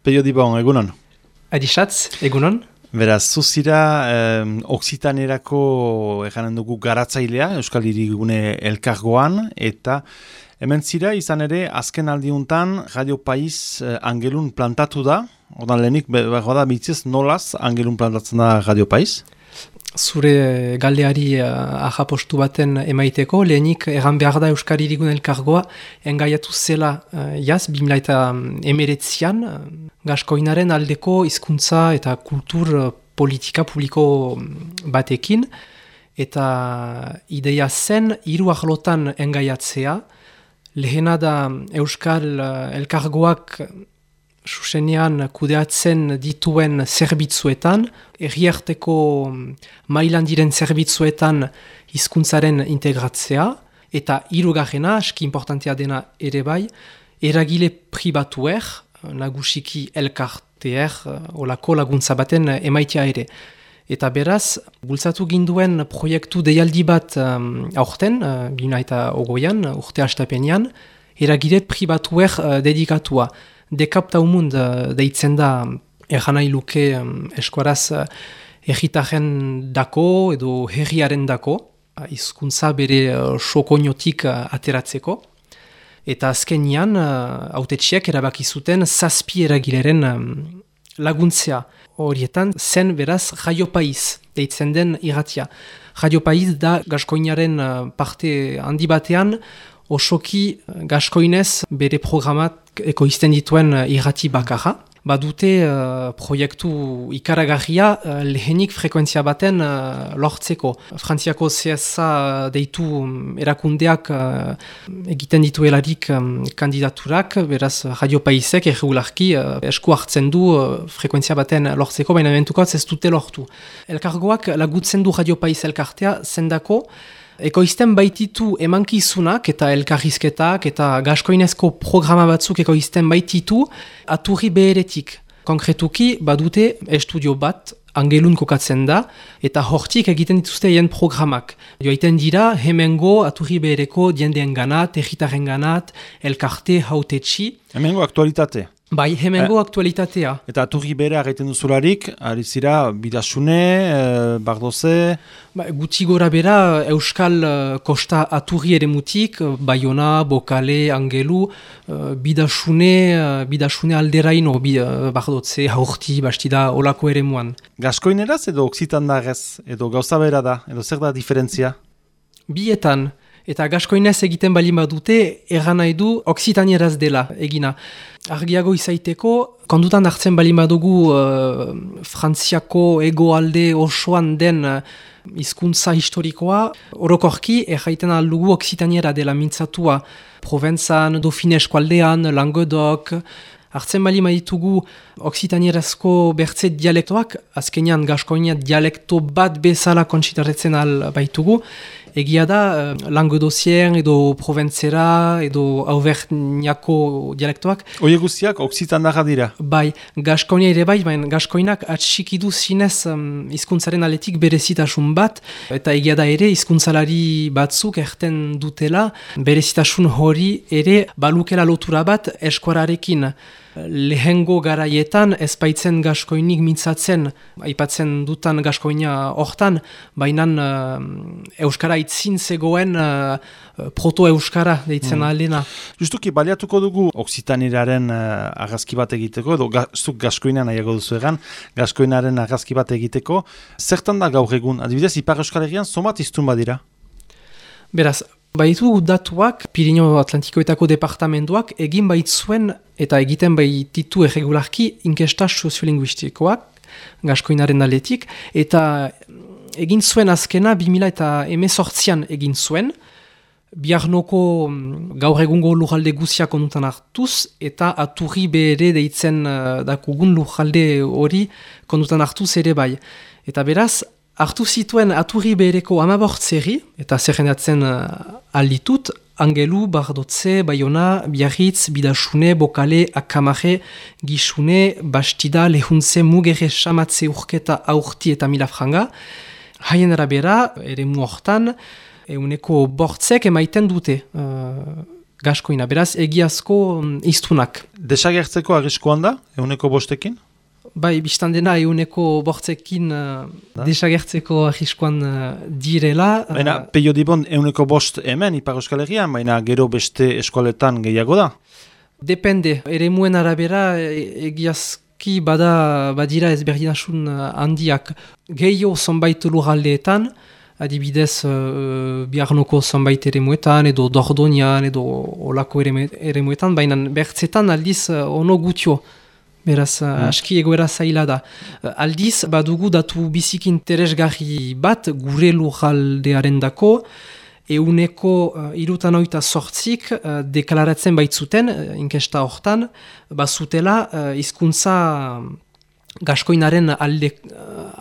Peio Dibon, egunon. Adisatz, egunon. Beraz, zuzira, eh, Oksitanerako eganen dugu garatzailea, Euskal Irigune elkargoan, eta hemen zira, izan ere, azken aldiuntan, Radio Paiz eh, angelun plantatu da, odan lehenik, behar da, bitziz, nolaz angelun plantatzen da Radio Paiz? Zure galdeari uh, ahapostu baten emaiteko, lehenik egan behar da Euskari Irigun elkargoa engaiatu zela uh, jaz, bimla eta emeretzian, uh, gaskoinaren aldeko hizkuntza eta kultur politika publiko batekin, eta ideia zen hiru ahlotan engaiatzea, lehena da Euskal uh, elkargoak susenean kudeatzen dituen zerbitzuetan, erriarteko mailan diren zerbitzuetan hizkuntzaren integratzea, eta irugarrena, aski importantea dena ere bai, eragile pribatuer, nagusiki elkarteer, olako laguntza baten emaitea ere. Eta beraz, bultzatu ginduen proiektu deialdi bat um, aurten, uh, bina eta ogoian, urte hastapenean, eragile pribatuer uh, dedikatua dekaptaumund uh, deitzen da erran nahi luke um, eskuaraz uh, erritaren dako edo herriaren dako, uh, izkuntza bere uh, sokoniotik uh, ateratzeko. Eta azkenian, uh, autetxiek erabaki zuten zazpi eragileren um, laguntzea horietan zen beraz jaio paiz, deitzen den irratia. Jaio paiz da gaskoinaren parte handi batean osoki eh, gaskoinez bere programat ekoizten dituen uh, irrati bakarra. Badute uh, proiektu ikaragarria uh, lehenik frekuentzia baten uh, lortzeko. Frantziako CSA deitu um, erakundeak uh, egiten dituelarik um, kandidaturak, beraz Radio Paisek erregularki uh, esku hartzen du uh, frekuentzia baten lortzeko, baina eventuko ez dute lortu. Elkargoak lagutzen du Radio Pais elkartea zendako, ekoizten baititu emankizunak eta elkarrizketak eta gaskoinezko programa batzuk ekoizten baititu aturri beheretik. Konkretuki badute estudio bat angelun kokatzen da eta hortik egiten dituzte hien programak. Joaiten dira hemengo aturri behereko diendeen ganat, egitaren ganat, elkarte hautetxi. Hemengo aktualitate. Bai, hemengo eh, aktualitatea. Eta aturri bere agaiten duzularik, ari zira, bidasune, e, bardoze? Ba, gutxi gora bera, Euskal uh, Kosta aturri ere mutik, Bayona, Bokale, Angelu, uh, bidasune, uh, bidasune alderaino, bi, uh, bardotze, haurti, bastida, olako ere muan. Gaskoineraz edo oksitan da edo gauza bera da, edo zer da diferentzia? Bietan, Eta gaskoinez egiten bali badute, erran nahi du oksitanieraz dela egina. Argiago izaiteko, kondutan hartzen bali badugu uh, frantziako egoalde osoan den uh, hizkuntza historikoa, orokorki erraiten aldugu oksitaniera dela mintzatua. Provenzan, Dauphine eskualdean, Languedoc, hartzen bali maitugu oksitanierazko bertze dialektoak, azkenean gaskoinia dialekto bat bezala kontsitarretzen al baitugu, Egia da, lango dosien edo proventzera edo auverniako dialektoak. Oie guztiak, oksitan daga dira? Bai, gaskoina ere bai, baina gaskoinak atxikidu zinez um, izkuntzaren aletik berezitasun bat, eta egia da ere, izkuntzalari batzuk erten dutela, berezitasun hori ere balukela lotura bat eskuararekin lehengo garaietan ez baitzen gaskoinik mintzatzen, aipatzen dutan gaskoina hortan, baina uh, Euskara itzin zegoen uh, proto-Euskara deitzen mm. alena. Justuki, baliatuko dugu Oksitaniraren uh, agazki bat egiteko, edo ga, zuk gaskoina nahiago duzu egan, gaskoinaren agazki bat egiteko. Zertan da gaur egun? Adibidez, Ipar Euskal Herrian, somat iztun badira? Beraz, Baitu datuak, Pirinio Atlantikoetako departamentoak, egin baitzuen eta egiten baititu erregularki inkesta soziolinguistikoak, gaskoinaren aletik, eta egin zuen azkena 2000 eta emezortzian egin zuen, biarnoko mm, gaur egungo lujalde guziak onutan hartuz, eta aturri bere deitzen uh, dakugun lujalde hori kondutan hartuz ere bai. Eta beraz, hartu zituen aturri bereko amabortzeri, eta zerrenatzen uh, alditut, Angelu, Bardotze, Bayona, Biarritz, Bidasune, Bokale, Akamare, Gixune, Bastida, Lehuntze, Mugere, Samatze, Urketa, Aurti eta Milafranga. Haien arabera, ere muortan, euneko bortzek emaiten dute. Uh, gaskoina, beraz egiazko um, iztunak. Desagertzeko arriskoan da, euneko bostekin? Bai, biztan dena euneko bortzekin uh, desagertzeko arriskoan uh, direla. Baina, uh, peio dibon, euneko bost hemen, Ipar Euskal Herrian, baina gero beste eskoletan gehiago da? Depende, ere muen arabera e, egiazki bada badira ezberdinasun handiak. Gehio zonbait lurraldeetan, adibidez uh, biarnoko zonbait ere muetan, edo dordonian, edo olako ere muetan, baina bertzetan aldiz uh, ono gutio. Beraz, uh, aski egoera zaila da. Uh, aldiz, badugu datu bizik interesgarri bat gure lurraldearen dako, euneko uh, irutan oita sortzik uh, deklaratzen baitzuten, uh, inkesta hortan, bazutela uh, izkuntza gaskoinaren alde,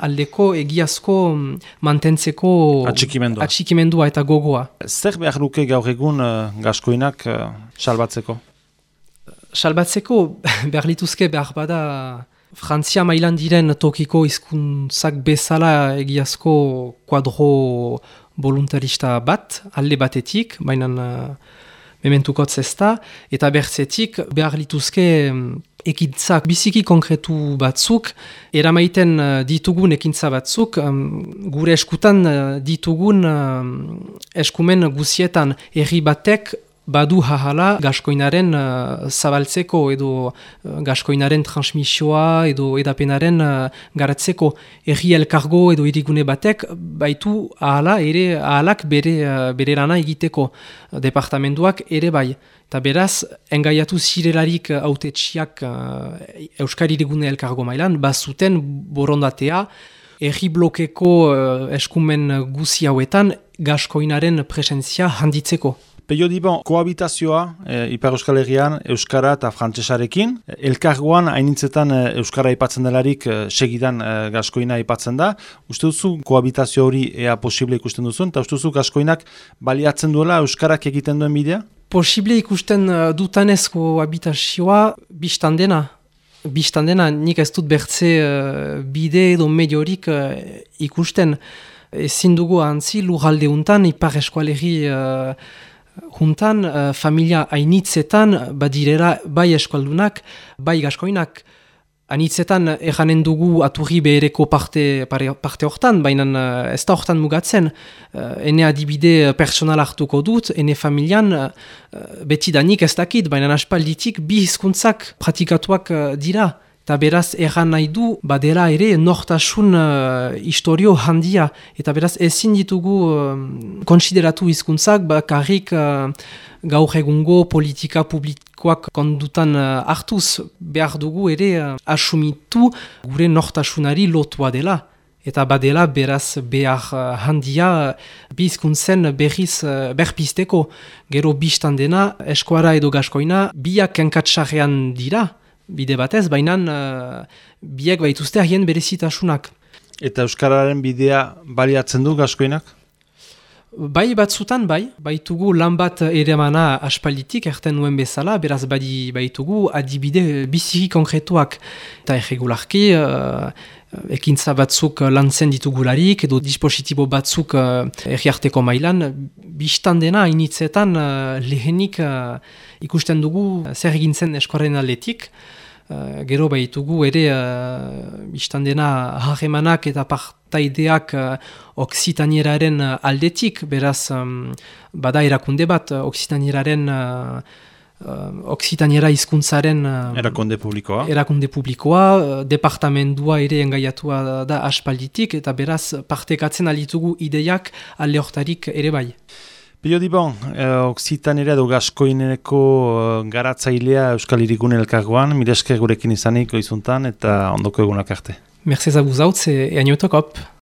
aldeko egiazko mm, mantentzeko atxikimendua. atxikimendua eta gogoa. Zer behar duke gaur egun uh, gaskoinak uh, salbatzeko? Salbatzeko behar lituzke behar bada Frantzia mailan diren tokiko izkuntzak bezala egiazko kuadro voluntarista bat, alde batetik, baina uh, mementukotz ez da, eta bertzetik behar lituzke mm, ekintzak biziki konkretu batzuk, eramaiten uh, ditugun ekintza batzuk, um, gure eskutan uh, ditugun um, eskumen guzietan erri batek badu jahala gaskoinaren uh, zabaltzeko edo uh, gaskoinaren transmisioa edo edapenaren uh, garatzeko erri elkargo edo irigune batek baitu ahala ere ahalak bere, uh, bere lana egiteko departamentuak ere bai. Eta beraz, engaiatu zirelarik autetxiak uh, Euskari irigune elkargo mailan, bazuten borondatea erri blokeko uh, eskumen guzi hauetan gaskoinaren presentzia handitzeko. Peio dibon, koabitazioa e, Ipar Euskal Herrian, Euskara eta Frantsesarekin. Elkargoan, hainitzetan e, Euskara ipatzen delarik, e, segidan e, gaskoina ipatzen da. Uste duzu, koabitazio hori ea posible ikusten duzun, eta uste duzu, gaskoinak baliatzen duela Euskarak egiten duen bidea? Posible ikusten uh, dutanez koabitazioa biztan dena. Biztan dena, nik ez dut bertze uh, bide edo mediorik uh, ikusten. Ezin dugu antzi, lujalde untan, Ipar Eskualerri Juntan, uh, familia hainitzetan, badirera bai eskualdunak, bai gaskoinak, Anitzetan erranen dugu aturri behereko parte, parte hortan, baina uh, ez da hortan mugatzen. Uh, ene adibide personal hartuko dut, ene familian uh, betidanik ez dakit, baina aspalditik bi hizkuntzak pratikatuak uh, dira. Eta beraz erran nahi du, badela ere nortasun uh, historio handia. Eta beraz ezin ditugu uh, konsideratu hizkuntzak bakarrik uh, gaur egungo politika publikoak kondutan uh, hartuz behar dugu ere uh, asumitu gure nortasunari lotua dela. Eta badela beraz behar uh, handia bizkuntzen berriz uh, berpisteko. Gero biztan dena, eskuara edo gaskoina, biak enkatsarrean dira bide batez, baina uh, biek baituzte ahien berezitasunak. Eta Euskararen bidea baliatzen du gaskoinak? Bai batzutan bai, baitugu lan bat ere mana aspalditik erten nuen bezala, beraz badi baitugu adibide biziki konkretuak. Eta erregularki, uh, ekintza batzuk lantzen ditugularik edo dispositibo batzuk uh, erriarteko mailan, biztan dena initzetan uh, lehenik uh, ikusten dugu zer egintzen eskorren aletik, Uh, gero baitugu ere uh, biztan dena harremanak eta partaideak uh, oksitanieraren aldetik, beraz um, bada erakunde bat oksitanieraren uh, oksitaniera hizkuntzaren erakunde publikoa, erakunde publikoa departamendua ere engaiatua da aspalditik. Eta beraz partekatzen alitugu ideiak alde hortarik ere bai. Bio dibon, eh, oksitan ere edo gaskoineko eh, garatzailea Euskal Irikun elkargoan, mireske gurekin izanik goizuntan eta ondoko egunak arte. Mercez abuzautze, eanioetokop.